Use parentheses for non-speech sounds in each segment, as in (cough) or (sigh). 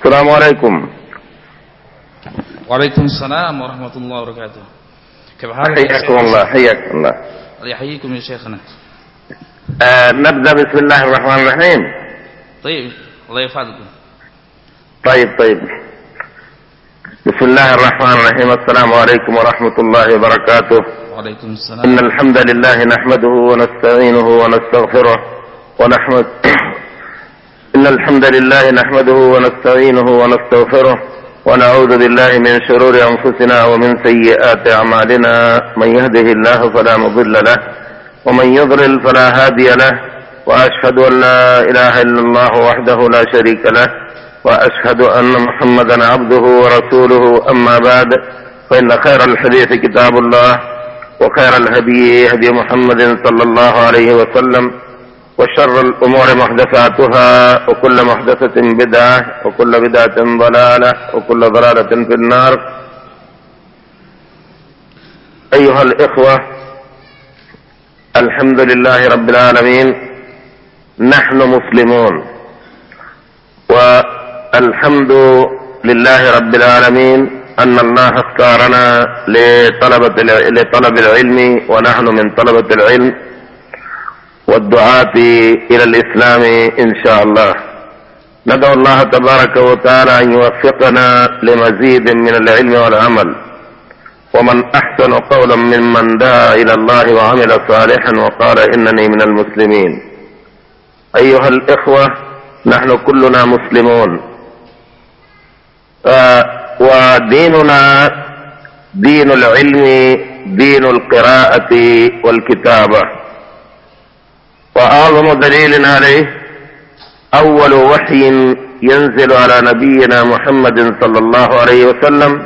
السلام عليكم. وعليكم السلام ورحمة الله وبركاته. كيف حالك؟ حياكم الله حياكم الله. يحييكم يا شيخنا. آه نبدأ بسم الله الرحمن الرحيم. طيب الله يفعلكم طيب طيب. بسم الله الرحمن الرحيم. السلام عليكم ورحمة الله وبركاته. وعليكم السلام. إن الحمد لله نحمده ونستعينه ونستغفره ونحمد (coughs) إن الحمد لله نحمده ونستعينه ونستغفره ونعوذ بالله من شرور أنفسنا ومن سيئات أعمالنا. من يهده الله فلا مضل له ومن يضلل فلا هادي له وأشهد أن لا إله إلا الله وحده لا شريك له وأشهد أن محمدا عبده ورسوله أما بعد فإن خير الحديث كتاب الله وخير الهدي هدي محمد صلى الله عليه وسلم وشر الأمور محدثاتها وكل محدثة بدعة وكل بدعة ضلالة وكل ضلالة في النار. أيها الإخوة الحمد لله رب العالمين نحن مسلمون. والحمد لله رب العالمين أن الله اختارنا لطلبة لطلب العلم ونحن من طلبة العلم والدعاة إلى الإسلام إن شاء الله. ندعو الله تبارك وتعالى أن يوفقنا لمزيد من العلم والعمل. ومن أحسن قولا ممن دعا إلى الله وعمل صالحا وقال إنني من المسلمين. أيها الإخوة نحن كلنا مسلمون. وديننا دين العلم دين القراءة والكتابة. وأعظم دليل عليه أول وحي ينزل على نبينا محمد صلى الله عليه وسلم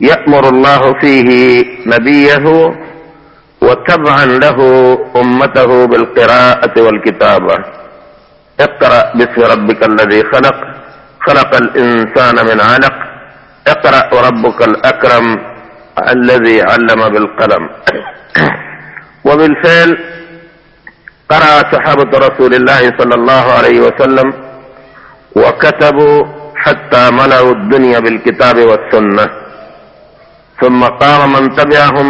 يأمر الله فيه نبيه وتبعا له أمته بالقراءة والكتابة. اقرأ باسم ربك الذي خلق. خلق الإنسان من علق. اقرأ وربك الأكرم الذي علم بالقلم. وبالفعل قرأ صحابة رسول الله صلى الله عليه وسلم وكتبوا حتى ملأوا الدنيا بالكتاب والسنة. ثم قام من تبعهم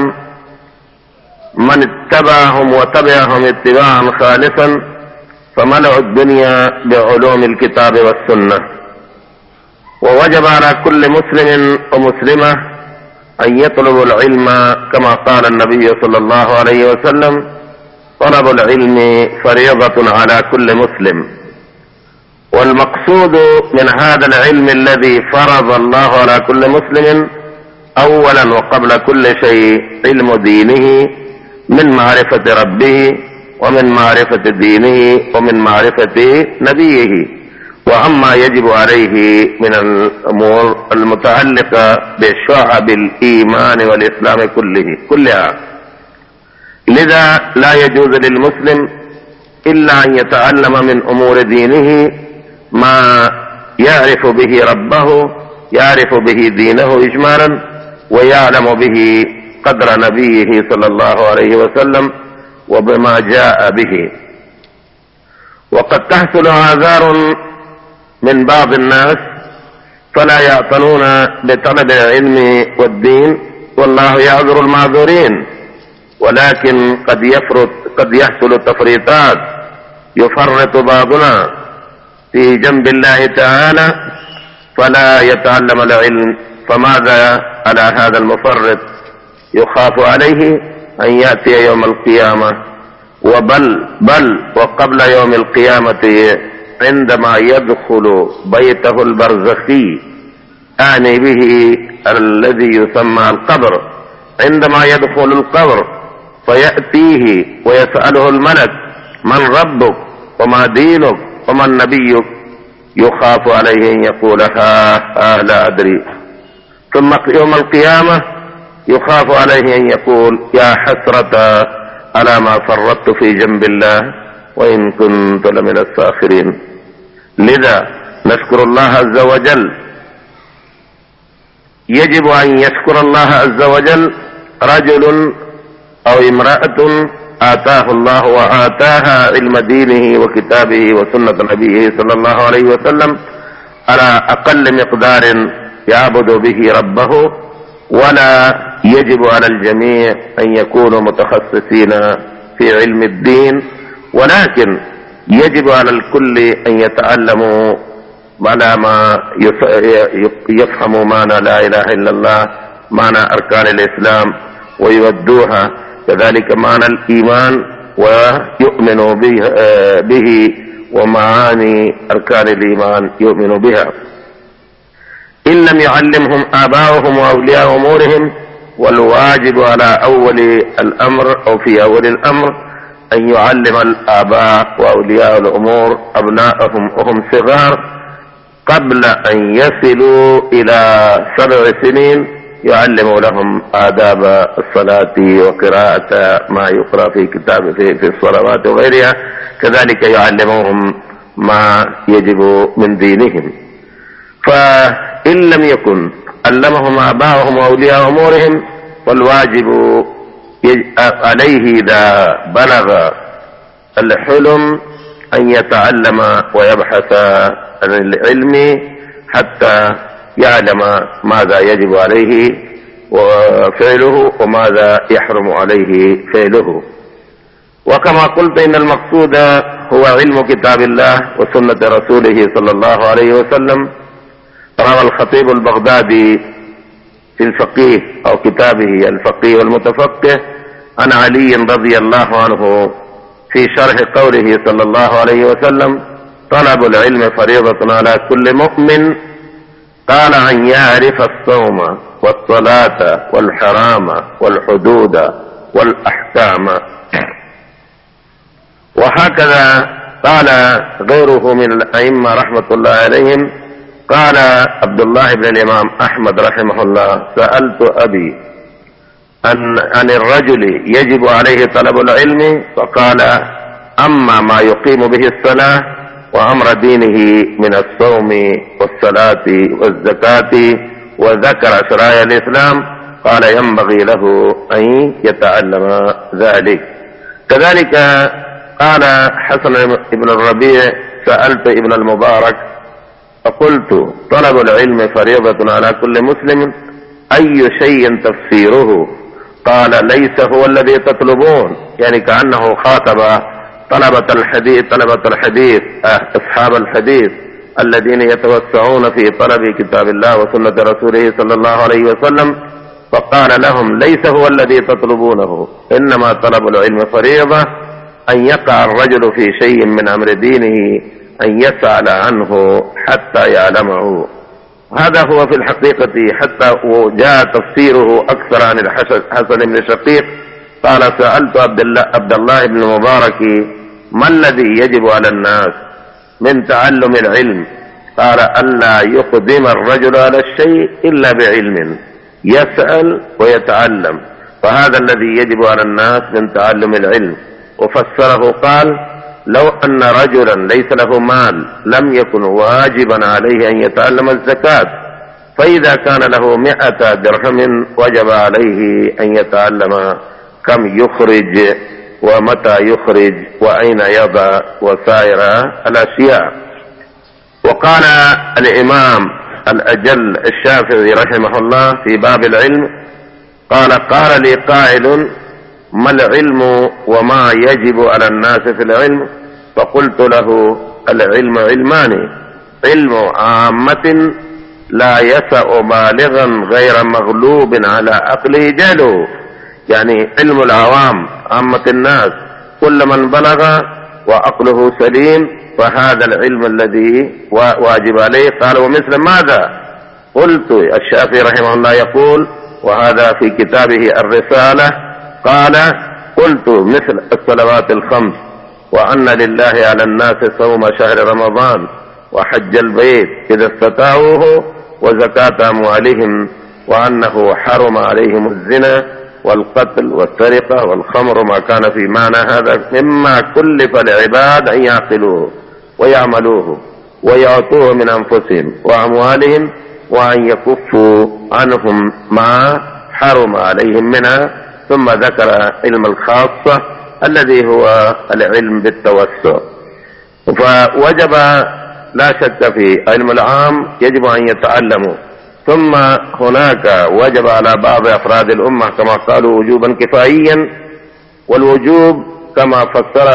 من اتبعهم وتبعهم اتباعا خالصا فملأوا الدنيا بعلوم الكتاب والسنة. ووجب على كل مسلم ومسلمة أن يطلبوا العلم كما قال النبي صلى الله عليه وسلم طلب العلم فريضة على كل مسلم. والمقصود من هذا العلم الذي فرض الله على كل مسلم اولا وقبل كل شيء علم دينه من معرفة ربه ومن معرفة دينه ومن معرفة نبيه. وعما يجب عليه من الأمور المتعلقة بشعب الإيمان والإسلام كله كلها. لذا لا يجوز للمسلم إلا أن يتعلم من أمور دينه ما يعرف به ربه يعرف به دينه اجمالا ويعلم به قدر نبيه صلى الله عليه وسلم وبما جاء به. وقد تحصل اعذار من بعض الناس فلا يعتنون بطلب العلم والدين والله يعذر المعذورين ولكن قد يفرط قد يحصل تفريطات يفرط بعضنا في جنب الله تعالى فلا يتعلم العلم فماذا على هذا المفرط؟ يخاف عليه أن يأتي يوم القيامة. وبل بل وقبل يوم القيامة عندما يدخل بيته البرزخي اعني به الذي يسمى القبر. عندما يدخل القبر فيأتيه ويسأله الملك من ربك؟ وما دينك؟ ومن نبيك? يخاف عليه أن يقول ها ها لا أدري. ثم يوم القيامة يخاف عليه أن يقول يا حسرة على ما فرطت في جنب الله؟ وإن كنت لمن الساخرين. لذا نشكر الله عز وجل. يجب أن يشكر الله عز وجل رجل أو امرأة آتاه الله وآتاها علم دينه وكتابه وسنة نبيه صلى الله عليه وسلم على أقل مقدار يعبد به ربه. ولا يجب على الجميع أن يكونوا متخصصين في علم الدين. ولكن يجب على الكل أن يتعلموا على ما يفهموا معنى لا إله إلا الله معنى أركان الإسلام ويودوها. كذلك معنى الإيمان ويؤمنوا به, ومعاني أركان الإيمان يؤمن بها. إن لم يعلمهم آباؤهم وأولياء أمورهم والواجب على أول الأمر أو في أول الأمر أن يعلم الآباء وأولياء الأمور أبناءهم وهم صغار قبل أن يصلوا إلى سبع سنين يعلم لهم آداب الصلاة وقراءة ما يقرأ في كتاب في, في الصلوات وغيرها. كذلك يعلمهم ما يجب من دينهم. فإن لم يكن علمهم آباؤهم وأولياء أمورهم والواجب عليه إذا بلغ الحلم أن يتعلم ويبحث عن العلم حتى يعلم ماذا يجب عليه وفعله وماذا يحرم عليه فعله. وكما قلت إن المقصود هو علم كتاب الله وسنة رسوله صلى الله عليه وسلم. روى الخطيب البغدادي في الفقيه أو كتابه الفقيه والمتفقه عن علي رضي الله عنه في شرح قوله صلى الله عليه وسلم طلب العلم فريضة على كل مؤمن. قال أن يعرف الصوم والصلاة والحرام والحدود والأحكام. وهكذا قال غيره من الأئمة رحمة الله عليهم. قال عبد الله بن الإمام أحمد رحمه الله سألت أبي أن, أن الرجل يجب عليه طلب العلم فقال أما ما يقيم به الصلاة وأمر دينه من الصوم والصلاة والزكاة وذكر شرائع الإسلام قال ينبغي له أن يتعلم ذلك. كذلك قال حسن بن الربيع سألت ابن المبارك فقلت طلب العلم فريضة على كل مسلم أي شيء تفسيره؟ قال ليس هو الذي تطلبون يعني كأنه خاطب طلبة الحديث طلبة الحديث أصحاب الحديث الذين يتوسعون في طلب كتاب الله وسنة رسوله صلى الله عليه وسلم فقال لهم ليس هو الذي تطلبونه. إنما طلب العلم فريضة أن يقع الرجل في شيء من أمر دينه أن يسأل عنه حتى يعلمه. هذا هو في الحقيقة حتى وجاء تفسيره أكثر عن الحسن بن شقيق. قال سألت عبد الله, عبد الله بن المبارك ما الذي يجب على الناس من تعلم العلم؟ قال ألا يقدم الرجل على الشيء إلا بعلم يسأل ويتعلم فهذا الذي يجب على الناس من تعلم العلم. وفسره قال لو أن رجلا ليس له مال لم يكن واجبا عليه أن يتعلم الزكاة فإذا كان له مئة درهم وجب عليه أن يتعلم كم يخرج ومتى يخرج وأين يضع وسائر الأشياء. وقال الإمام الأجل الشافعي رحمه الله في باب العلم قال قال لي قائل ما العلم وما يجب على الناس في العلم؟ فقلت له العلم علمان. علم عامة لا يسع بالغا غير مغلوب على عقله جهله يعني علم العوام عامة الناس. كل من بلغ وعقله سليم فهذا العلم الذي واجب عليه. قال ومثل ماذا؟ قلت الشافعي رحمه الله يقول وهذا في كتابه الرسالة قال قلت مثل الصلوات الخمس وأن لله على الناس صوم شهر رمضان وحج البيت إذا استطاعوه وزكاة أموالهم وأنه حرم عليهم الزنا والقتل والسرقة والخمر ما كان في معنى هذا مما كلف العباد أن يعقلوه ويعملوه ويعطوه من أنفسهم وأموالهم وأن يكفوا عنهم ما حرم عليهم منها. ثم ذكر علم الخاصة الذي هو العلم بالتوسع. فوجب لا شك في علم العام يجب أن يتعلموا. ثم هناك وجب على بعض أفراد الأمة كما قالوا وجوبا كفائيا والوجوب كما فسر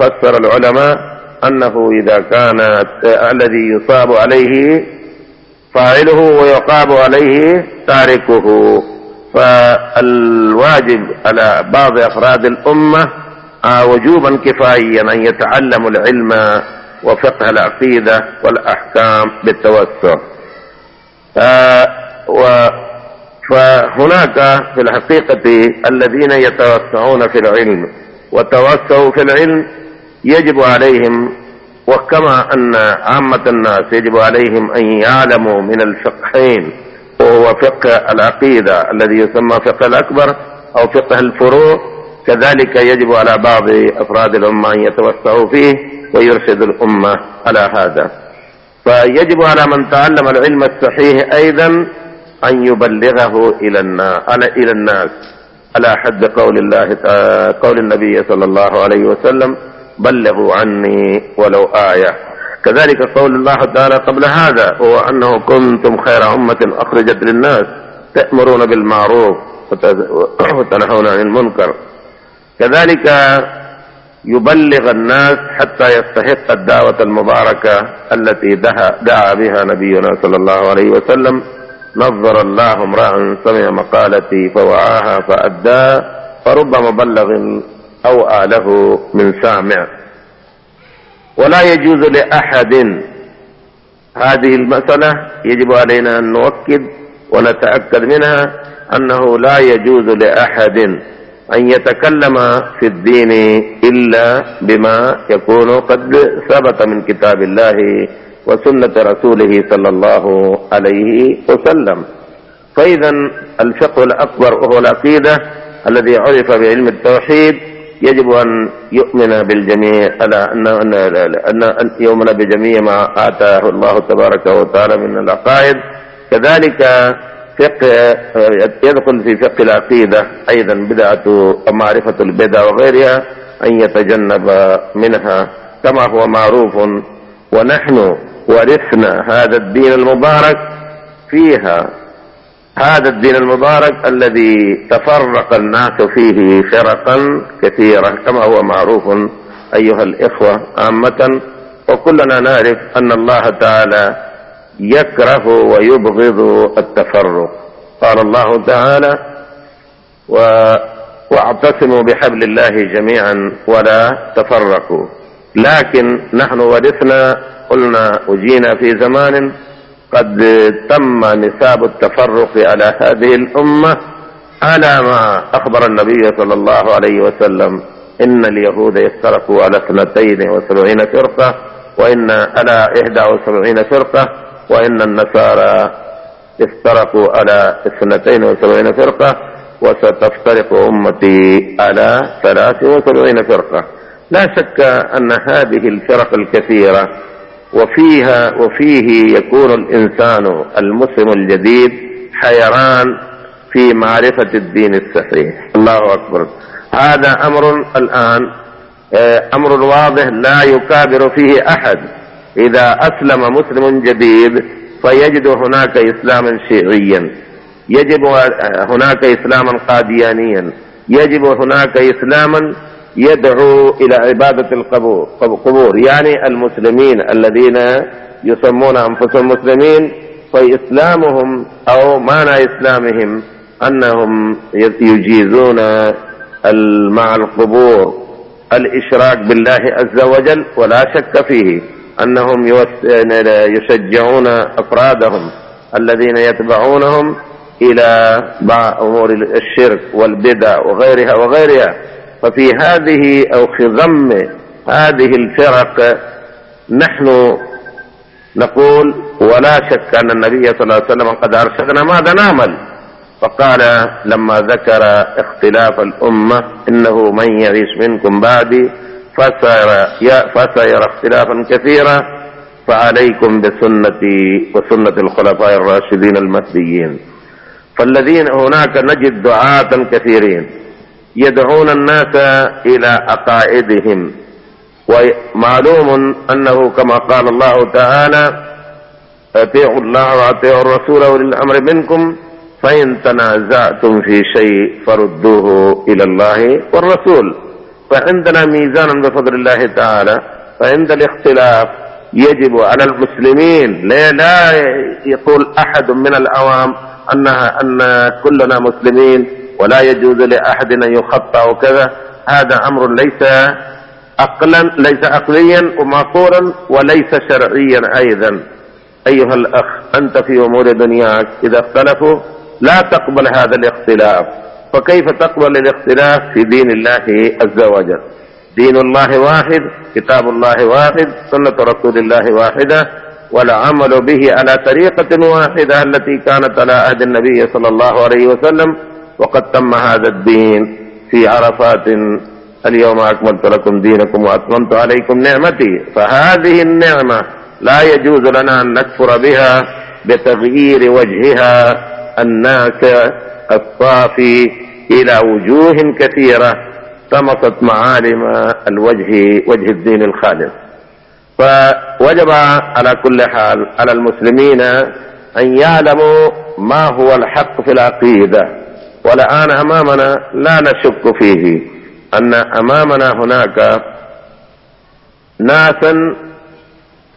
فسر العلماء أنه إذا كان الذي يصاب عليه فاعله ويقاب عليه تاركه. فالواجب على بعض أفراد الأمة وجوبا كفائيا أن يتعلموا العلم وفقه العقيدة والأحكام بالتوسع. فهناك في الحقيقة الذين يتوسعون في العلم وتوسعوا في العلم يجب عليهم وكما أن عامة الناس يجب عليهم أن يعلموا من الفقهين. وهو فقه العقيدة الذي يسمى فقه الأكبر أو فقه الفروع. كذلك يجب على بعض أفراد الأمة أن يتوسعوا فيه ويرشد الأمة على هذا. فيجب على من تعلم العلم الصحيح أيضا أن يبلغه إلى الناس إلى الناس. على حد قول الله قول النبي صلى الله عليه وسلم بلغوا عني ولو آية. كذلك قول الله تعالى قبل هذا هو أنه كنتم خير أمة أخرجت للناس تأمرون بالمعروف وتنهون عن المنكر. كذلك يبلغ الناس حتى يستحق الدعوة المباركة التي دعا بها نبينا صلى الله عليه وسلم. نظر الله امرأ سمع مقالتي فوعاها فأدى فرب مبلغ أو آله من سامع. ولا يجوز لأحد. هذه المسألة يجب علينا أن نؤكد ونتأكد منها أنه لا يجوز لأحد أن يتكلم في الدين إلا بما يكون قد ثبت من كتاب الله وسنة رسوله صلى الله عليه وسلم. فإذا الفقه الأكبر وهو العقيدة الذي عرف بعلم التوحيد يجب أن يؤمن بالجميع على أن أن يؤمن بجميع ما آتاه الله تبارك وتعالى من العقائد. كذلك فقه يدخل في فقه العقيدة أيضا بدعة معرفة البدع وغيرها أن يتجنب منها. كما هو معروف ونحن ورثنا هذا الدين المبارك فيها. هذا الدين المبارك الذي تفرق الناس فيه فرقا كثيرة كما هو معروف أيها الإخوة عامة. وكلنا نعرف أن الله تعالى يكره ويبغض التفرق. قال الله تعالى و... واعتصموا بحبل الله جميعا ولا تفرقوا. لكن نحن ورثنا قلنا وجينا في زمان قد تم نساب التفرق على هذه الأمة على ما أخبر النبي صلى الله عليه وسلم. إن اليهود يفترقوا على اثنتين وسبعين فرقة وإن على إحدى وسبعين فرقة وإن النصارى افترقوا على اثنتين وسبعين فرقة وستفترق أمتي على ثلاث وسبعين فرقة. لا شك أن هذه الفرق الكثيرة وفيها وفيه يكون الإنسان المسلم الجديد حيران في معرفة الدين الصحيح. الله أكبر. هذا أمر الآن أمر واضح لا يكابر فيه أحد. إذا أسلم مسلم جديد فيجد هناك إسلاما شيعيا يجب هناك إسلاما قاديانيا يجب هناك إسلاما يدعو إلى عبادة القبور قبور يعني المسلمين الذين يسمون أنفسهم مسلمين فإسلامهم أو معنى إسلامهم أنهم يجيزون مع القبور الإشراك بالله عز وجل ولا شك فيه أنهم يشجعون أفرادهم الذين يتبعونهم إلى أمور الشرك والبدع وغيرها وغيرها. ففي هذه أو خضم هذه الفرق نحن نقول ولا شك أن النبي صلى الله عليه وسلم قد أرشدنا ماذا نعمل. فقال لما ذكر اختلاف الأمة إنه من يعيش منكم بعدي فسيرى, فسيرى اختلافا كثيرا فعليكم بسنتي وسنة الخلفاء الراشدين المهديين. فالذين هناك نجد دعاة كثيرين. يدعون الناس إلى عقائدهم ومعلوم أنه كما قال الله تعالى أطيعوا الله وأطيعوا الرسول وأولي الأمر منكم فإن تنازعتم في شيء فردوه إلى الله والرسول. فعندنا ميزان بفضل الله تعالى. فعند الاختلاف يجب على المسلمين. لا, لا يقول أحد من العوام أنها أن كلنا مسلمين. ولا يجوز لأحد أن يخطأ وكذا هذا أمر ليس عقلا ليس عقليا ومعقولا وليس شرعيا أيضا. أيها الأخ أنت في أمور دنياك إذا اختلفوا لا تقبل هذا الاختلاف. فكيف تقبل الاختلاف في دين الله عز وجل؟ دين الله واحد كتاب الله واحد سنة رسول الله واحدة والعمل به على طريقة واحدة التي كانت على عهد النبي صلى الله عليه وسلم. وقد تم هذا الدين في عرفات اليوم أكملت لكم دينكم وأتممت عليكم نعمتي. فهذه النعمة لا يجوز لنا أن نكفر بها بتغيير وجهها الناس الصافي إلى وجوه كثيرة طمست معالم الوجه وجه الدين الخالص. فوجب على كل حال على المسلمين أن يعلموا ما هو الحق في العقيدة. والآن أمامنا لا نشك فيه أن أمامنا هناك ناسا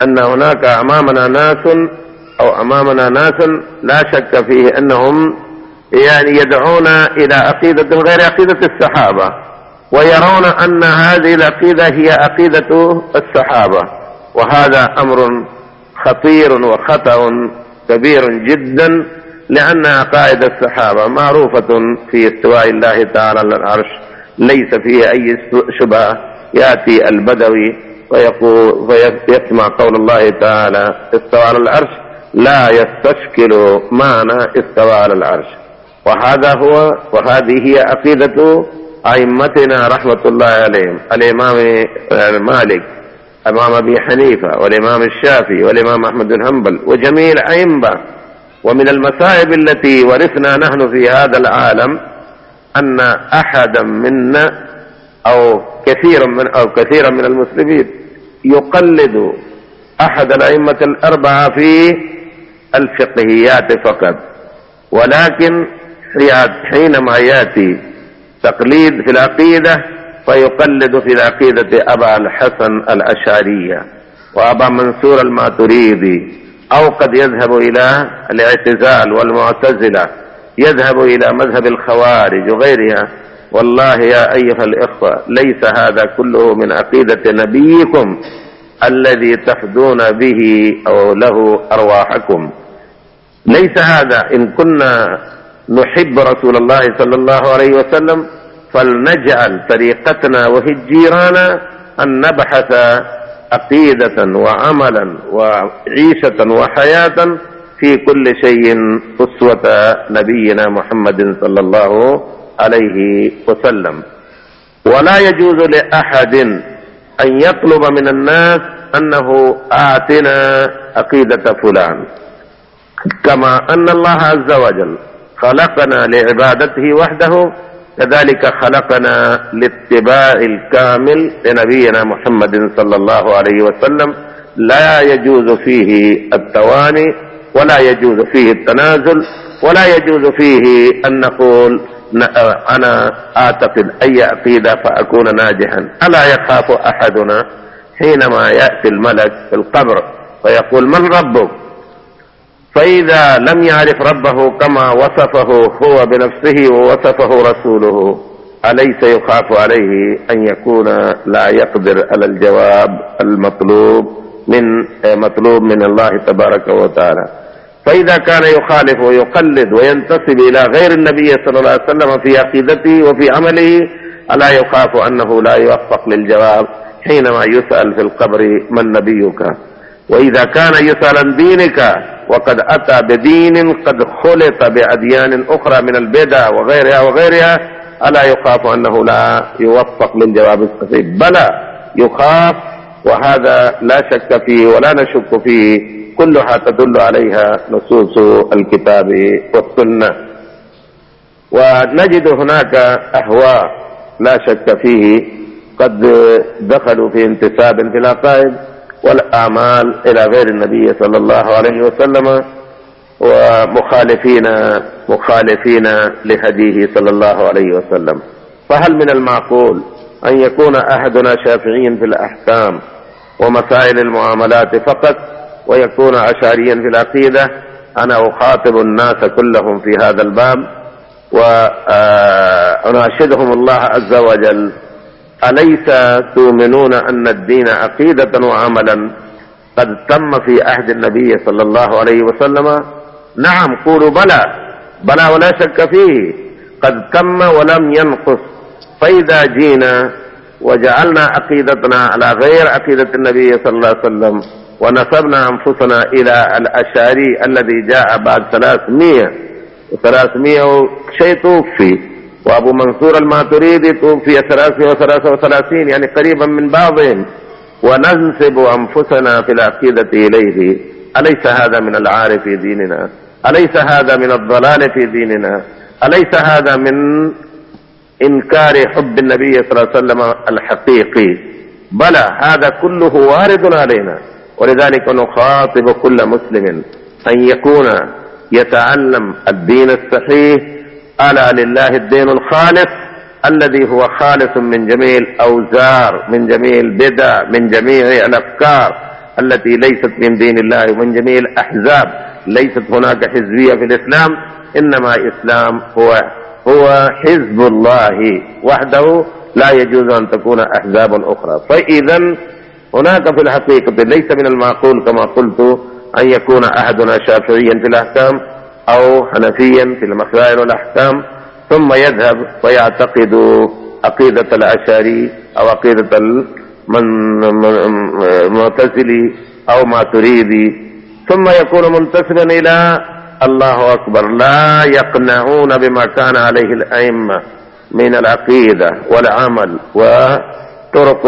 أن هناك أمامنا ناس أو أمامنا ناس لا شك فيه أنهم يعني يدعون إلى عقيدة غير عقيدة الصحابة ويرون أن هذه العقيدة هي عقيدة الصحابة وهذا أمر خطير وخطأ كبير جدا. لأن عقائد الصحابة معروفة في استواء الله تعالى على العرش. ليس فيه أي شبهة. يأتي البدوي ويقول فيسمع قول الله تعالى استوى على العرش. لا يستشكل معنى استوى على العرش. وهذا هو وهذه هي عقيدة أئمتنا رحمة الله عليهم. الإمام مالك الإمام أبي حنيفة والإمام الشافعي والإمام أحمد بن حنبل وجميع الأئمة. ومن المصائب التي ورثنا نحن في هذا العالم أن أحدا منا أو كثيرا من أو كثيرا من المسلمين يقلد أحد الأئمة الأربعة في الفقهيات فقط. ولكن حينما يأتي تقليد في العقيدة فيقلد في العقيدة أبا الحسن الأشعرية وأبا منصور الماتريدي أو قد يذهب إلى الاعتزال والمعتزلة يذهب إلى مذهب الخوارج وغيرها. والله يا أيها الإخوة ليس هذا كله من عقيدة نبيكم الذي تفدون به أو له أرواحكم. ليس هذا. إن كنا نحب رسول الله صلى الله عليه وسلم فلنجعل طريقتنا وهجيرانا أن نبحث عقيدة وعملا وعيشة وحياة في كل شيء أسوة نبينا محمد صلى الله عليه وسلم. ولا يجوز لأحد أن يطلب من الناس أنه آتنا عقيدة فلان. كما أن الله عز وجل خلقنا لعبادته وحده كذلك خلقنا لاتباع الكامل لنبينا محمد صلى الله عليه وسلم. لا يجوز فيه التواني ولا يجوز فيه التنازل ولا يجوز فيه أن نقول أنا أعتقد أي عقيدة فأكون ناجحا. ألا يخاف أحدنا حينما يأتي الملك في القبر ويقول من ربك؟ فإذا لم يعرف ربه كما وصفه هو بنفسه ووصفه رسوله أليس يخاف عليه أن يكون لا يقدر على الجواب المطلوب من مطلوب من الله تبارك وتعالى؟ فإذا كان يخالف ويقلد وينتسب إلى غير النبي صلى الله عليه وسلم في عقيدته وفي عمله ألا يخاف أنه لا يوفق للجواب حينما يسأل في القبر من نبيك؟ وإذا كان يسأل عن دينك وقد أتى بدين قد خلط بأديان أخرى من البدع وغيرها وغيرها ألا يخاف أنه لا يوفق للجواب الصحيح بلى يخاف وهذا لا شك فيه ولا نشك فيه كلها تدل عليها نصوص الكتاب والسنة. ونجد هناك أهواء لا شك فيه قد دخلوا في انتساب في العقائد. والأعمال إلى غير النبي صلى الله عليه وسلم ومخالفين مخالفين لهديه صلى الله عليه وسلم. فهل من المعقول أن يكون أحدنا شافعيا في الأحكام ومسائل المعاملات فقط ويكون أشعريا في العقيدة؟ أنا أخاطب الناس كلهم في هذا الباب وأناشدهم الله عز وجل. أليس تؤمنون أن الدين عقيدة وعملا؟ قد تم في عهد النبي صلى الله عليه وسلم. نعم قولوا بلى. بلى ولا شك فيه. قد تم ولم ينقص. فإذا جينا وجعلنا عقيدتنا على غير عقيدة النبي صلى الله عليه وسلم ونسبنا أنفسنا إلى الأشعري الذي جاء بعد 300 و300 شيء توفي. وأبو منصور الماتريدي توفي 333 يعني قريبا من بعضهم. وننسب أنفسنا في العقيدة إليه. أليس هذا من العار في ديننا؟ أليس هذا من الضلال في ديننا؟ أليس هذا من إنكار حب النبي صلى الله عليه وسلم الحقيقي؟ بلى هذا كله وارد علينا. ولذلك نخاطب كل مسلم أن يكون يتعلم الدين الصحيح ألا لله الدين الخالص الذي هو خالص من جميع الأوزار من جميع البدع من جميع الأفكار التي ليست من دين الله ومن جميع الأحزاب ليست هناك حزبية في الإسلام إنما إسلام هو هو حزب الله وحده لا يجوز أن تكون أحزاب أخرى. فإذا هناك في الحقيقة ليس من المعقول كما قلت أن يكون أحدنا شافعيا في الأحكام أو حنفيا في المسائل والأحكام ثم يذهب ويعتقد عقيدة الأشعري أو عقيدة المعتزلي أو ماتريدي. ثم يكون منتسبا إلى الله أكبر. لا يقنعون بما كان عليه الأئمة من العقيدة والعمل وطرق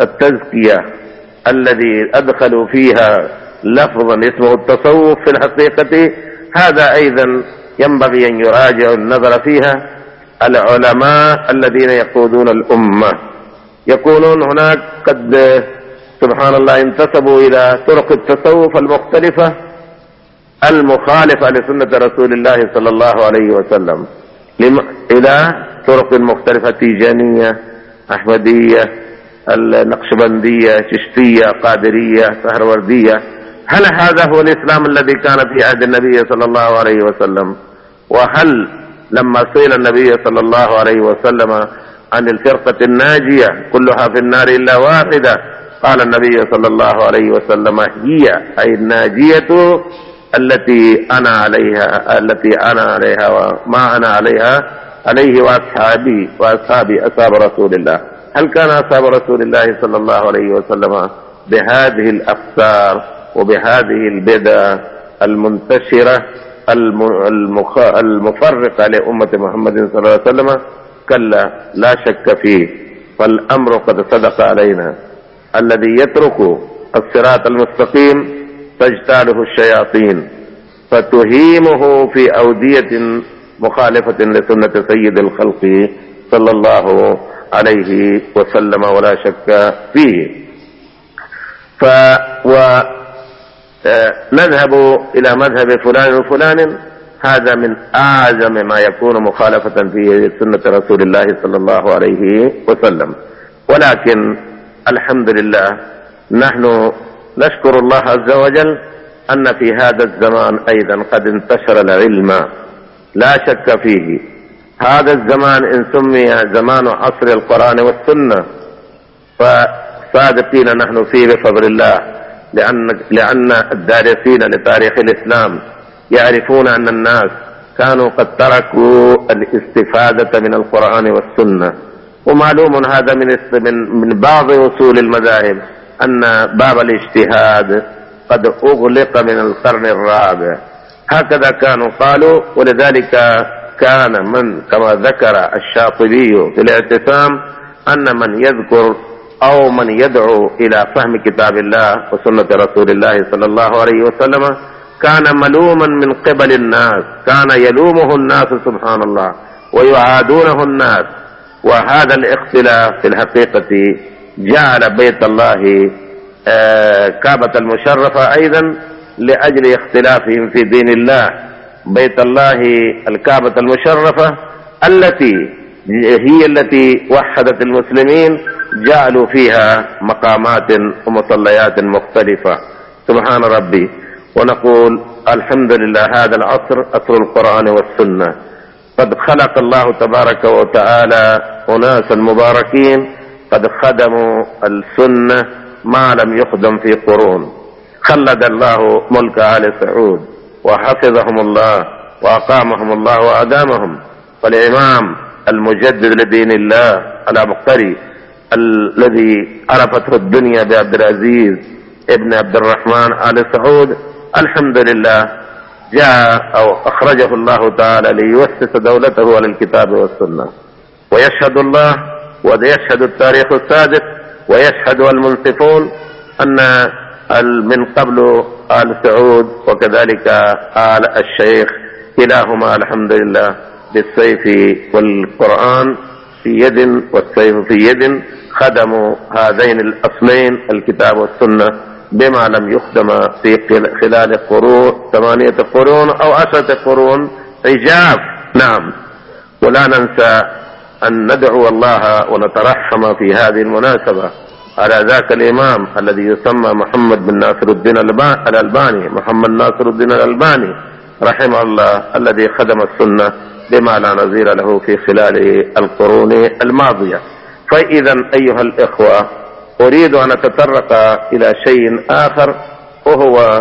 التزكية الذي أدخلوا فيها لفظا اسمه التصوف في الحقيقة هذا أيضا ينبغي أن يراجع النظر فيها العلماء الذين يقودون الأمة. يكونون هناك قد سبحان الله انتسبوا إلى طرق التصوف المختلفة المخالفة لسنة رسول الله صلى الله عليه وسلم إلى طرق مختلفة تيجانية أحمدية النقشبندية ششتية قادرية سهروردية. هل هذا هو الإسلام الذي كان في عهد النبي صلى الله عليه وسلم؟ وهل لما سئل النبي صلى الله عليه وسلم عن الفرقة الناجية كلها في النار إلا واحدة قال النبي صلى الله عليه وسلم هي أي الناجية التي أنا عليها التي أنا عليها وما أنا عليها عليه وأصحابي وأصحابي أصحاب رسول الله. هل كان أصحاب رسول الله صلى الله عليه وسلم بهذه الأفكار؟ وبهذه البدع المنتشرة المفرقة لأمة محمد صلى الله عليه وسلم كلا لا شك فيه فالأمر قد صدق علينا. الذي يترك الصراط المستقيم تجتاله الشياطين فتهيمه في أودية مخالفة لسنة سيد الخلق صلى الله عليه وسلم ولا شك فيه. ف و نذهب إلى مذهب فلان وفلان هذا من أعظم ما يكون مخالفة في سنة رسول الله صلى الله عليه وسلم. ولكن الحمد لله نحن نشكر الله عز وجل أن في هذا الزمان أيضا قد انتشر العلم. لا شك فيه هذا الزمان إن سمي زمان عصر القرآن والسنة فصادقين نحن فيه بفضل الله. لأن, لأن الدارسين لتاريخ الإسلام يعرفون أن الناس كانوا قد تركوا الاستفادة من القرآن والسنة. ومعلوم هذا من من بعض أصول المذاهب أن باب الاجتهاد قد أغلق من القرن الرابع. هكذا كانوا قالوا ولذلك كان من كما ذكر الشاطبي في الاعتصام أن من يذكر أو من يدعو إلى فهم كتاب الله وسنة رسول الله صلى الله عليه وسلم كان ملوما من قبل الناس كان يلومه الناس سبحان الله ويعادونه الناس. وهذا الاختلاف في الحقيقة جعل بيت الله آه، كعبة المشرفة أيضا لأجل اختلافهم في دين الله. بيت الله الكعبة المشرفة التي هي التي وحدت المسلمين جعلوا فيها مقامات ومصليات مختلفة. سبحان ربي. ونقول الحمد لله هذا العصر عصر القرآن والسنة. قد خلق الله تبارك وتعالى أناسا مباركين قد خدموا السنة ما لم يخدم في قرون. خلد الله ملك آل سعود وحفظهم الله وأقامهم الله وأدامهم. فالإمام المجدد لدين الله العبقري الذي عرفته الدنيا بعبد العزيز ابن عبد الرحمن آل سعود الحمد لله جاء أو أخرجه الله تعالى ليؤسس دولته على الكتاب والسنة. ويشهد الله ويشهد التاريخ السادس ويشهد المنصفون أن من قبل آل سعود وكذلك آل الشيخ كلاهما الحمد لله بالسيف والقرآن. في يد والسيف في يد خدموا هذين الأصلين الكتاب والسنة بما لم يخدم في خلال قرون ثمانية قرون أو عشرة قرون. عجاف نعم. ولا ننسى أن ندعو الله ونترحم في هذه المناسبة على ذاك الإمام الذي يسمى محمد بن ناصر الدين الألباني محمد ناصر الدين الألباني رحمه الله الذي خدم السنة بما لا نظير له في خلال القرون الماضية. فإذا أيها الإخوة أريد أن أتطرق إلى شيء آخر وهو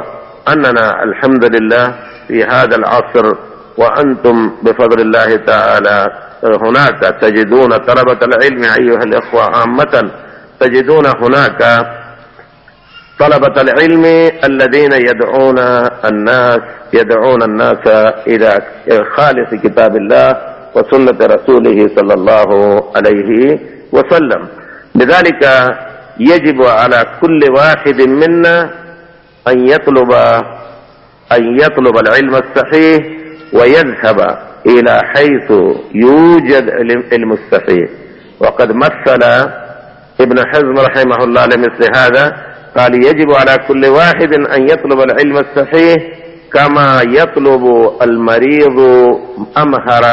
أننا الحمد لله في هذا العصر وأنتم بفضل الله تعالى هناك تجدون طلبة العلم أيها الإخوة عامة تجدون هناك طلبة العلم الذين يدعون الناس يدعون الناس إلى خالص كتاب الله وسنة رسوله صلى الله عليه وسلم. لذلك يجب على كل واحد منا أن يطلب أن يطلب العلم الصحيح ويذهب إلى حيث يوجد العلم الصحيح. وقد مثل ابن حزم رحمه الله لمثل هذا قال يجب على كل واحد أن يطلب العلم الصحيح كما يطلب المريض أمهر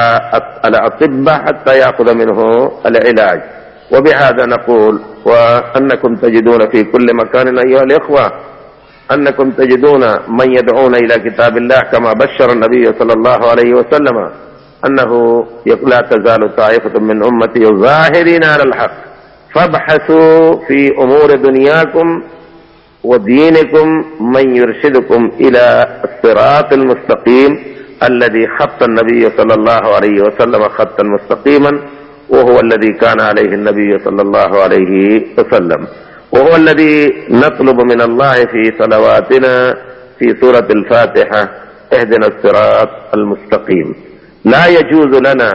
الأطباء حتى يأخذ منه العلاج. وبهذا نقول وأنكم تجدون في كل مكان أيها الإخوة أنكم تجدون من يدعون إلى كتاب الله كما بشر النبي صلى الله عليه وسلم أنه لا تزال طائفة من أمتي ظاهرين على الحق. فابحثوا في أمور دنياكم ودينكم من يرشدكم إلى الصراط المستقيم الذي خط النبي صلى الله عليه وسلم خطا مستقيما وهو الذي كان عليه النبي صلى الله عليه وسلم. وهو الذي نطلب من الله في صلواتنا في سورة الفاتحة اهدنا الصراط المستقيم. لا يجوز لنا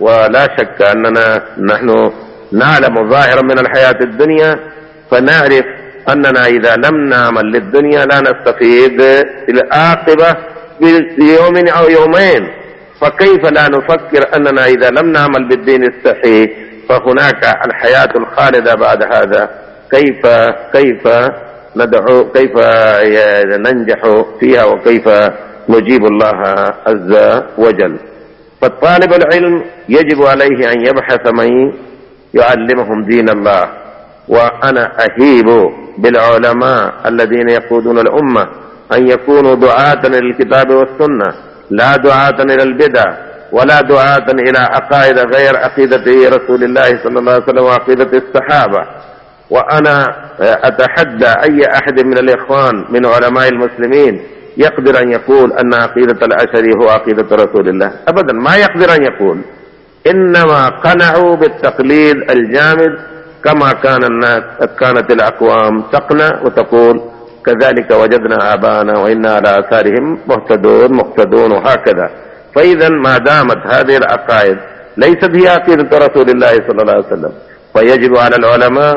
ولا شك أننا نحن نعلم ظاهرا من الحياة الدنيا فنعرف أننا إذا لم نعمل للدنيا لا نستفيد العاقبة بيوم أو يومين. فكيف لا نفكر أننا إذا لم نعمل بالدين الصحيح فهناك الحياة الخالدة بعد هذا؟ كيف كيف ندعو كيف ننجح فيها وكيف نجيب الله عز وجل؟ فالطالب العلم يجب عليه أن يبحث من يعلمهم دين الله. وأنا أهيب بالعلماء الذين يقودون الأمة أن يكونوا دعاة للكتاب والسنة لا دعاة إلى البدع ولا دعاة إلى عقائد غير عقيدة رسول الله صلى الله عليه وسلم وعقيدة الصحابة. وأنا أتحدى أي أحد من الإخوان من علماء المسلمين يقدر أن يقول أن عقيدة الأشري هو عقيدة رسول الله؟ أبدا ما يقدر أن يقول. إنما قنعوا بالتقليد الجامد كما كان الناس كانت الأقوام تقنع وتقول كذلك وجدنا آباءنا وإنا على آثارهم مهتدون مقتدون وهكذا. فإذا ما دامت هذه العقائد ليست هي عقيدة رسول الله صلى الله عليه وسلم. فيجب على العلماء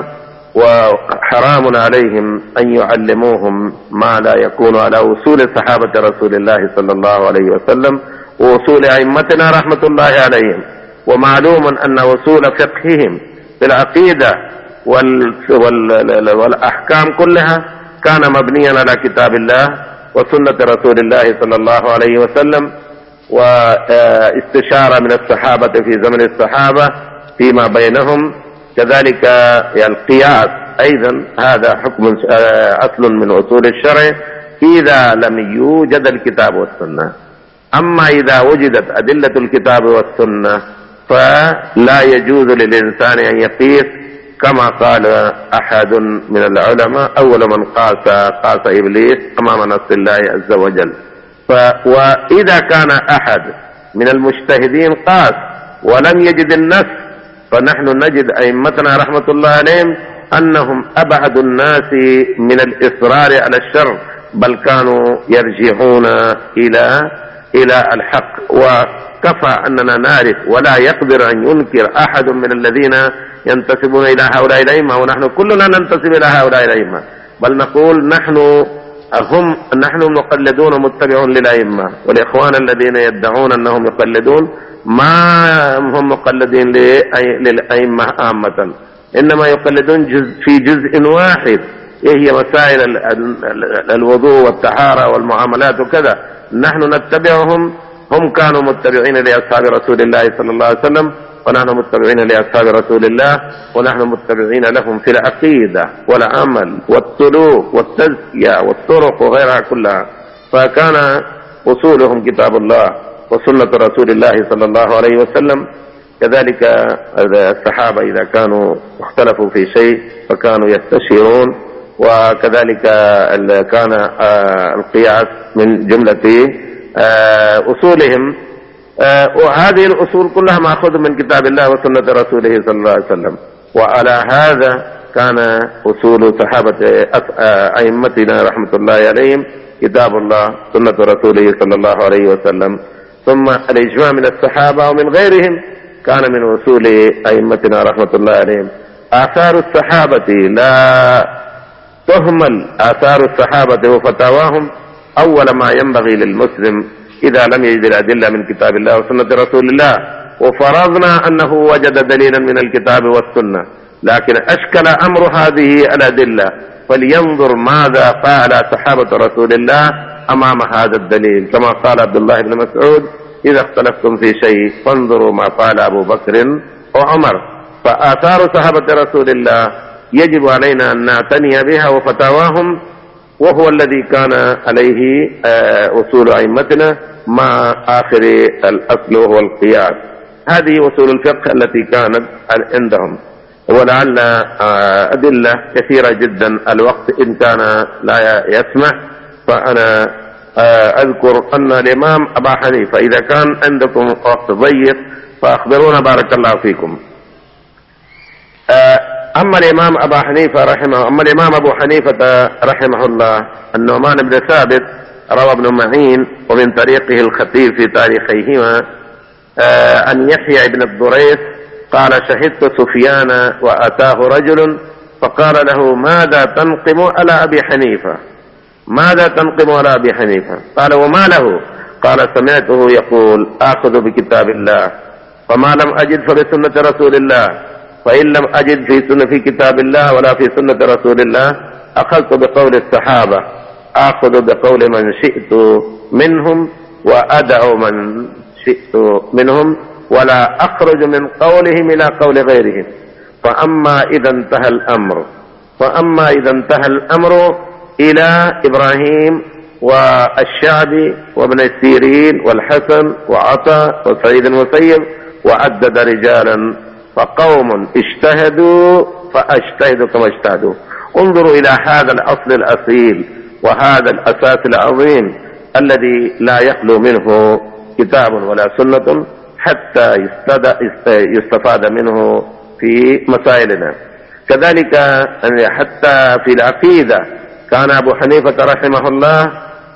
وحرام عليهم أن يعلموهم ما لا يكون على أصول صحابة رسول الله صلى الله عليه وسلم وأصول أئمتنا رحمة الله عليهم. ومعلوم أن وصول فقههم في العقيدة وال... وال... والأحكام كلها كان مبنيا على كتاب الله وسنة رسول الله صلى الله عليه وسلم واستشارة من الصحابة في زمن الصحابة فيما بينهم. كذلك القياس أيضا هذا حكم أصل من أصول الشرع إذا لم يوجد الكتاب والسنة. أما إذا وجدت أدلة الكتاب والسنة فلا يجوز للإنسان أن يقيس كما قال أحد من العلماء أول من قاس قاس إبليس أمام نص الله عز وجل. ف وإذا كان أحد من المجتهدين قاس ولم يجد النص فنحن نجد أئمتنا رحمة الله عليهم أنهم أبعد الناس من الإصرار على الشر بل كانوا يرجعون إلى إلى الحق. وكفى أننا نعرف ولا يقدر أن ينكر أحد من الذين ينتسبون إلى هؤلاء الأئمة ونحن كلنا ننتسب إلى هؤلاء الأئمة. بل نقول نحن هم نحن مقلدون متبعون للأئمة. والإخوان الذين يدعون أنهم يقلدون ما هم مقلدين للأئمة عامة. إنما يقلدون جزء في جزء واحد إيه هي مسائل الوضوء والطهارة والمعاملات وكذا. نحن نتبعهم. هم كانوا متبعين لأصحاب رسول الله صلى الله عليه وسلم ونحن متبعين لأصحاب رسول الله ونحن متبعين لهم في العقيدة والعمل والسلوك والتزكية والطرق وغيرها كلها. فكان أصولهم كتاب الله وسنة رسول الله صلى الله عليه وسلم. كذلك الصحابة إذا كانوا اختلفوا في شيء فكانوا يستشيرون. وكذلك كان القياس من جملة أصولهم. وهذه الأصول كلها مأخوذة من كتاب الله وسنة رسوله صلى الله عليه وسلم. وعلى هذا كان أصول صحابة أئمتنا رحمة الله عليهم كتاب الله سنة رسوله صلى الله عليه وسلم. ثم الإجماع من الصحابة ومن غيرهم كان من أصول أئمتنا رحمة الله عليهم. آثار الصحابة لا تهمل آثار الصحابة وفتاواهم أول ما ينبغي للمسلم إذا لم يجد الأدلة من كتاب الله وسنة رسول الله. وفرضنا أنه وجد دليلا من الكتاب والسنة لكن أشكل أمر هذه الأدلة فلينظر ماذا فعل صحابة رسول الله أمام هذا الدليل. كما قال عبد الله بن مسعود إذا اختلفتم في شيء فانظروا ما فعل أبو بكر وعمر. فآثار صحابة رسول الله يجب علينا أن نعتني بها وفتاواهم وهو الذي كان عليه أصول أئمتنا مع آخر الأصل وهو القياس. هذه أصول الفقه التي كانت عندهم. ولعل أدلة كثيرة جدا. الوقت إن كان لا يسمح فأنا أذكر أن الإمام أبا حنيفة إذا كان عندكم وقت ضيق فأخبرونا بارك الله فيكم. أما الإمام أبا حنيفة رحمه أما الإمام أبو حنيفة رحمه الله النعمان بن ثابت روى ابن معين ومن طريقه الخطير في تاريخيهما أن يحيى بن الضريس قال شهدت سفيان وأتاه رجل فقال له ماذا تنقم على أبي حنيفة؟ ماذا تنقم على أبي حنيفة؟ قال وما له؟ قال سمعته يقول آخذ بكتاب الله فما لم أجد فبسنة رسول الله. فإن لم أجد في سنة في كتاب الله ولا في سنة رسول الله أخذت بقول الصحابة آخذ بقول من شئت منهم وأدع من شئت منهم ولا أخرج من قولهم إلى قول غيرهم. فأما إذا انتهى الأمر فأما إذا انتهى الأمر إلى إبراهيم والشعبي وابن السيرين والحسن وعطا وسعيد المسيب وعدد رجالا فقوم اجتهدوا فأجتهدوا كما اجتهدوا. انظروا إلى هذا الأصل الأصيل وهذا الأساس العظيم الذي لا يخلو منه كتاب ولا سنة حتى يستفاد منه في مسائلنا. كذلك حتى في العقيدة كان أبو حنيفة رحمه الله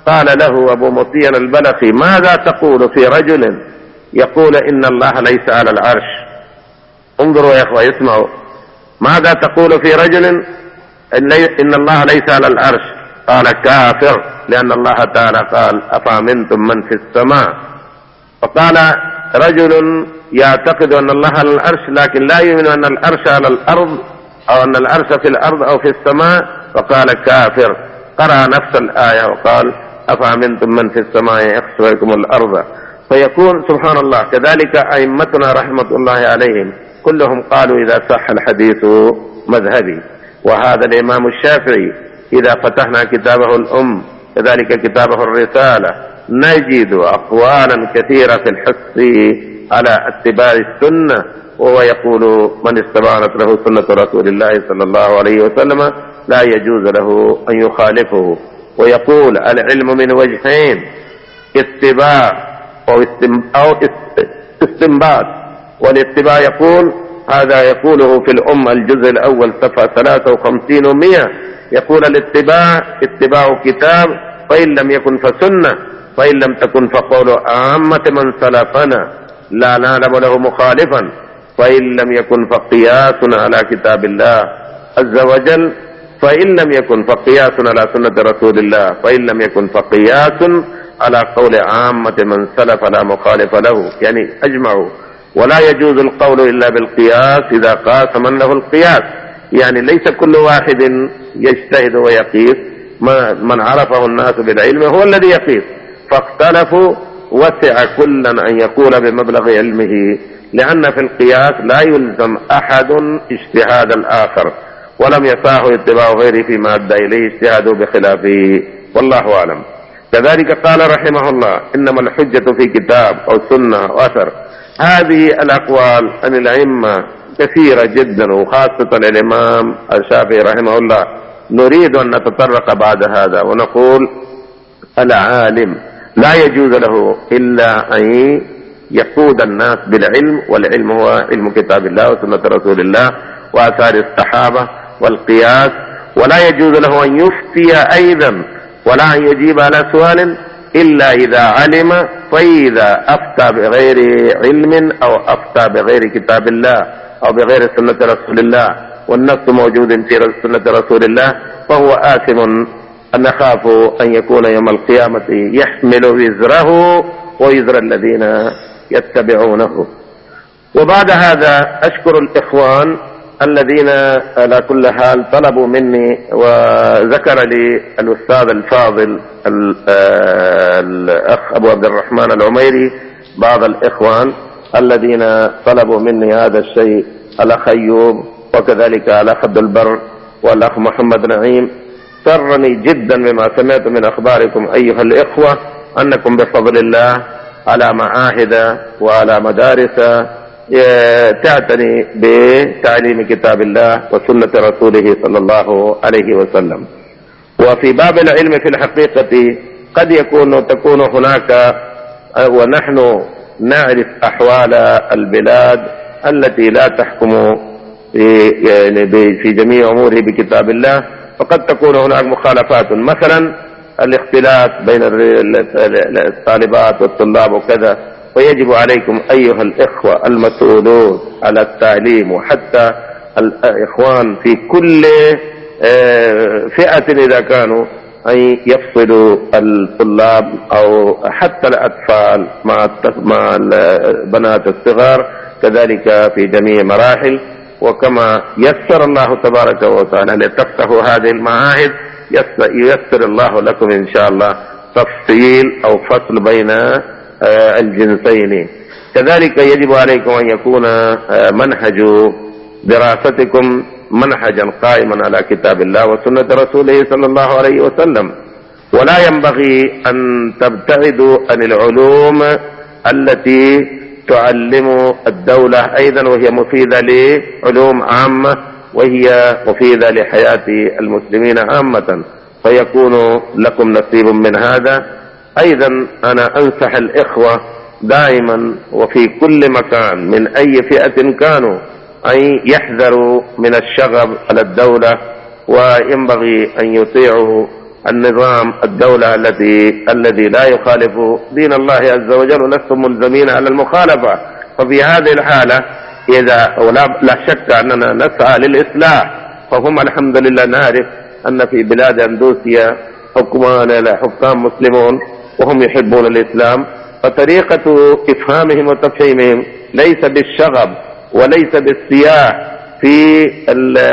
قال له أبو مطيع البلخي ماذا تقول في رجل يقول إن الله ليس على العرش؟ انظروا يا إخوة اسمعوا ماذا تقول في رجل إن الله ليس على العرش؟ قال كافر لأن الله تعالى قال أفأمنتم من في السماء؟ فقال رجل يعتقد أن الله على العرش لكن لا يؤمن أن العرش على الأرض أو أن العرش في الأرض أو في السماء. فقال كافر قرأ نفس الآية وقال أفأمنتم من في السماء يخسف بكم الأرض؟ فيكون سبحان الله كذلك أئمتنا رحمة الله عليهم كلهم قالوا إذا صح الحديث مذهبي. وهذا الإمام الشافعي إذا فتحنا كتابه الأم كذلك كتابه الرسالة نجد أقوالا كثيرة في الحث على اتباع السنة. وهو يقول من استبانت له سنة رسول الله صلى الله عليه وسلم لا يجوز له أن يخالفه. ويقول العلم من وجهين اتباع أو استنباط. والاتباع يقول هذا يقوله في الأم الجزء الأول صفحة 53 و100 يقول الاتباع اتباع كتاب فإن لم يكن فسنة فإن لم تكن فقول عامة من سلفنا لا نعلم له مخالفا. فإن لم يكن فقياس على كتاب الله عز وجل فإن لم يكن فقياس على سنة رسول الله فإن لم يكن فقياس على قول عامة من سلف لا مخالف له. يعني أجمعوا. ولا يجوز القول إلا بالقياس إذا قاس من له القياس. يعني ليس كل واحد يجتهد ويقيس. من عرفه الناس بالعلم هو الذي يقيس. فاختلفوا وسع كلا أن يقول بمبلغ علمه. لأن في القياس لا يلزم أحد اجتهاد الآخر. ولم يساه اتباع غيره فيما أدى إليه اجتهاده بخلافه. والله أعلم. كذلك قال رحمه الله إنما الحجة في كتاب أو سنة أو أثر. هذه الأقوال عن الأئمة كثيرة جدا وخاصة الإمام الشافعي رحمه الله. نريد أن نتطرق بعد هذا ونقول العالم لا يجوز له إلا أن يقود الناس بالعلم والعلم هو علم كتاب الله وسنة رسول الله وآثار الصحابة والقياس. ولا يجوز له أن يفتي أيضا ولا أن يجيب على سؤال إلا إذا علم فإذا أفتى بغير علم أو أفتى بغير كتاب الله أو بغير سنة رسول الله والنص موجود في سنة رسول الله فهو آثم نخاف أن يكون يوم القيامة يحمل وزره ووزر الذين يتبعونه. وبعد هذا أشكر الإخوان الذين على كل حال طلبوا مني وذكر لي الأستاذ الفاضل الأخ أبو عبد الرحمن العميري بعض الإخوان الذين طلبوا مني هذا الشيء الأخ أيوب وكذلك الأخ عبد البر والأخ محمد نعيم. سرني جدا بما سمعت من أخباركم أيها الإخوة أنكم بفضل الله على معاهد وعلى مدارس تعتني بتعليم كتاب الله وسنة رسوله صلى الله عليه وسلم. وفي باب العلم في الحقيقة قد يكون تكون هناك ونحن نعرف أحوال البلاد التي لا تحكم في, يعني جميع أموره بكتاب الله فقد تكون هناك مخالفات. مثلا الاختلاف بين الطالبات والطلاب وكذا. ويجب عليكم أيها الإخوة المسؤولون على التعليم وحتى الإخوان في كل فئة إذا كانوا أن يفصلوا الطلاب أو حتى الأطفال مع مع البنات الصغار كذلك في جميع مراحل. وكما يسر الله تبارك وتعالى لتفتحوا هذه المعاهد ييسر الله لكم إن شاء الله تفصيل أو فصل بين الجنسين. كذلك يجب عليكم أن يكون منهج دراستكم منهجا قائما على كتاب الله وسنة رسوله صلى الله عليه وسلم. ولا ينبغي أن تبتعدوا عن العلوم التي تعلم الدولة أيضا وهي مفيدة لعلوم عامة وهي مفيدة لحياة المسلمين عامة. فيكون لكم نصيب من هذا. أيضا أنا أنصح الإخوة دائما وفي كل مكان من أي فئة كانوا أن يحذروا من الشغب على الدولة وينبغي أن يطيعوا النظام الدولة الذي الذي لا يخالف دين الله عز وجل ولستم ملزمين على المخالفة. ففي هذه الحالة إذا ولا لا شك أننا نسعى للإصلاح. فهم الحمد لله نعرف أن في بلاد أندوسيا حكمان حكام مسلمون. وهم يحبون الإسلام فطريقة إفهامهم وتفهيمهم ليس بالشغب وليس بالسياح في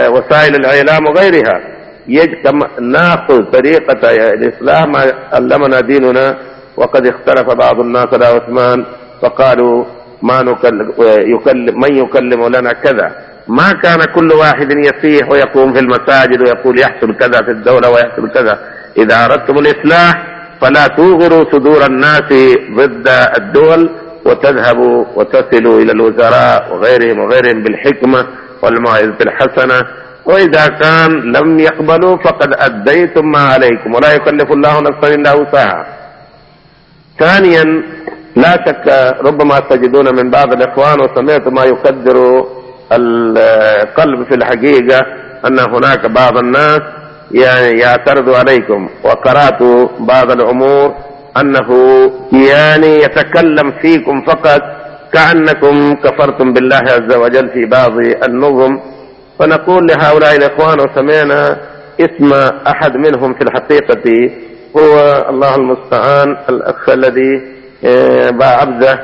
وسائل الإعلام وغيرها. يجب ناخذ طريقة الإسلام علمنا ديننا وقد اختلف بعض الناس على عثمان فقالوا ما يكلم من يكلم لنا كذا؟ ما كان كل واحد يسيح ويقوم في المساجد ويقول يحصل كذا في الدولة ويحصل كذا. إذا أردتم الإصلاح فلا توغروا صدور الناس ضد الدول وتذهبوا وتصلوا إلى الوزراء وغيرهم وغيرهم بالحكمة والموعظة الحسنة. وإذا كان لم يقبلوا فقد أديتم ما عليكم ولا يكلف الله نفسا إلا وسعها. ثانيا لا شك ربما تجدون من بعض الإخوان وسمعت ما يقدر القلب في الحقيقة أن هناك بعض الناس يعني يعترض عليكم. وقرأت بعض الأمور أنه يعني يتكلم فيكم فقط كأنكم كفرتم بالله عز وجل في بعض النظم. فنقول لهؤلاء الإخوان وسمعنا اسم أحد منهم في الحقيقة. هو الله المستعان الأخ الذي آه، باع عبده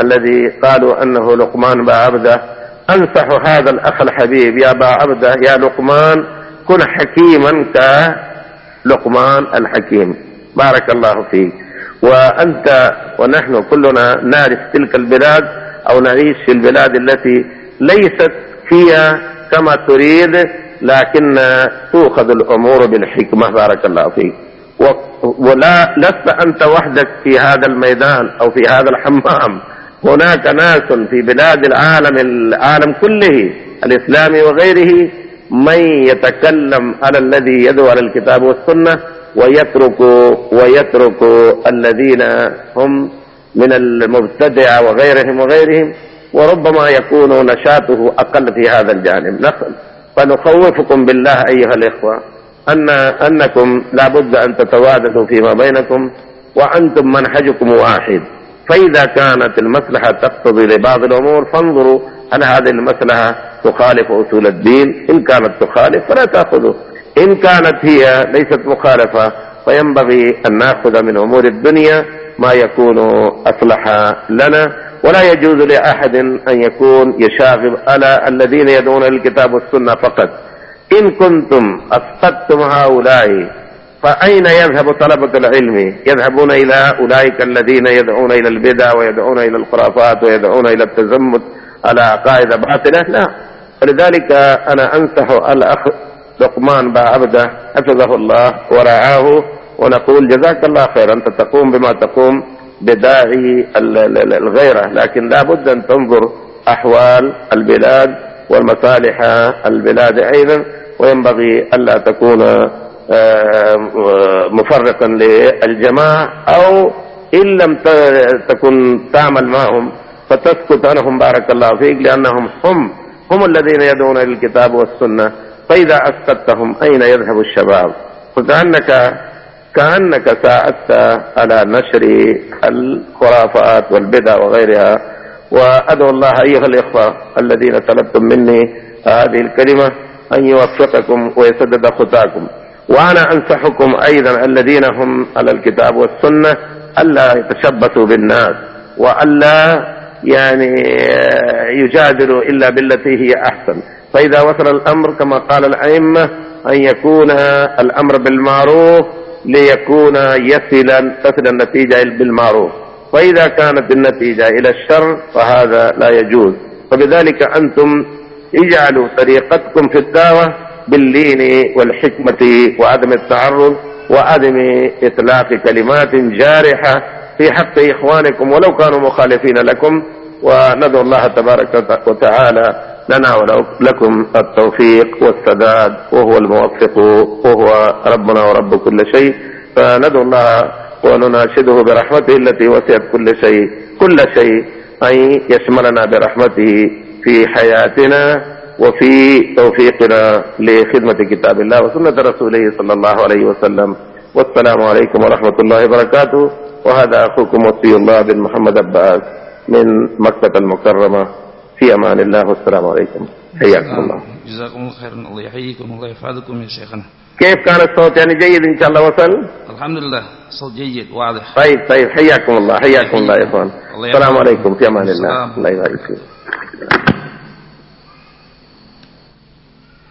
الذي قالوا أنه لقمان باع عبده. أنصح هذا الأخ الحبيب يا باع عبده يا لقمان كن حكيما كلقمان الحكيم. بارك الله فيك. وأنت ونحن كلنا نعرف تلك البلاد أو نعيش في البلاد التي ليست فيها كما تريد لكن تؤخذ الأمور بالحكمة. بارك الله فيك. ولا لست أنت وحدك في هذا الميدان أو في هذا الحمام. هناك ناس في بلاد العالم العالم كله الإسلامي وغيره من يتكلم على الذي يدعو على الكتاب والسنة ويترك ويترك الذين هم من المبتدعة وغيرهم وغيرهم وربما يكون نشاطه أقل في هذا الجانب. نخ- فنخوفكم بالله أيها الإخوة أن أنكم لابد أن تتوادثوا فيما بينكم وأنتم منهجكم واحد. فإذا كانت المصلحة تقتضي لبعض الأمور فانظروا هل هذه المصلحة تخالف أصول الدين. إن كانت تخالف فلا تأخذوا إن كانت هي ليست مخالفة فينبغي أن نأخذ من أمور الدنيا ما يكون أصلح لنا. ولا يجوز لأحد أن يكون يشاغب على الذين يدعون للكتاب والسنة فقط. إن كنتم أسقطتم هؤلاء فأين يذهب طلبة العلم؟ يذهبون إلى أولئك الذين يدعون إلى البدع ويدعون إلى الخرافات ويدعون إلى التزمت. على عقائد باطلة؟ لا. ولذلك أنا أنصح الأخ لقمان با عبده حفظه الله ورعاه ونقول جزاك الله خير أنت تقوم بما تقوم بداعي ال- ال- الغيرة لكن لا بد أن تنظر أحوال البلاد والمصالح البلاد أيضا وينبغي ألا تكون آه، مفرقا للجماعة أو إن لم تكن تعمل معهم فتسكت عنهم بارك الله فيك لأنهم هم هم الذين يدعون إلى الكتاب والسنة. فإذا أسقطتهم أين يذهب الشباب؟ فكأنك كأنك ساعدت على نشر الخرافات والبدع وغيرها. وأدعو الله أيها الإخوة الذين طلبتم مني هذه الكلمة أن يوفقكم ويسدد خطاكم. وأنا أنصحكم أيضا الذين هم على الكتاب والسنة ألا يتشبثوا بالناس وألا يعني يجادلوا إلا بالتي هي أحسن. فإذا وصل الأمر كما قال الأئمة أن يكون الأمر بالمعروف ليكون يصلا تصل النتيجة بالمعروف. فإذا كانت النتيجة إلى الشر فهذا لا يجوز. فبذلك أنتم اجعلوا طريقتكم في الدعوة باللين والحكمة وعدم التعرض وعدم إطلاق كلمات جارحة في حق إخوانكم ولو كانوا مخالفين لكم وندعو الله تبارك وتعالى لنا ولكم التوفيق والسداد وهو الموفق وهو ربنا ورب كل شيء. فندعو الله ونناشده برحمته التي وسعت كل شيء كل شيء أن يشملنا برحمته في حياتنا وفي توفيقنا لخدمة كتاب الله وسنة رسوله صلى الله عليه وسلم. والسلام عليكم ورحمة الله وبركاته. وهذا أخوكم وصي الله بن محمد عباس من مكة المكرمة. في أمان الله والسلام عليكم. حياكم الله. جزاكم الله خيرا. الله يحييكم الله يحفظكم يا شيخنا. كيف كان الصوت يعني جيد إن شاء الله وصل؟ الحمد لله صوت جيد واضح. طيب طيب حياكم الله حياكم الله يا الله السلام. عليكم في أمان الله. الله يبارك فيك.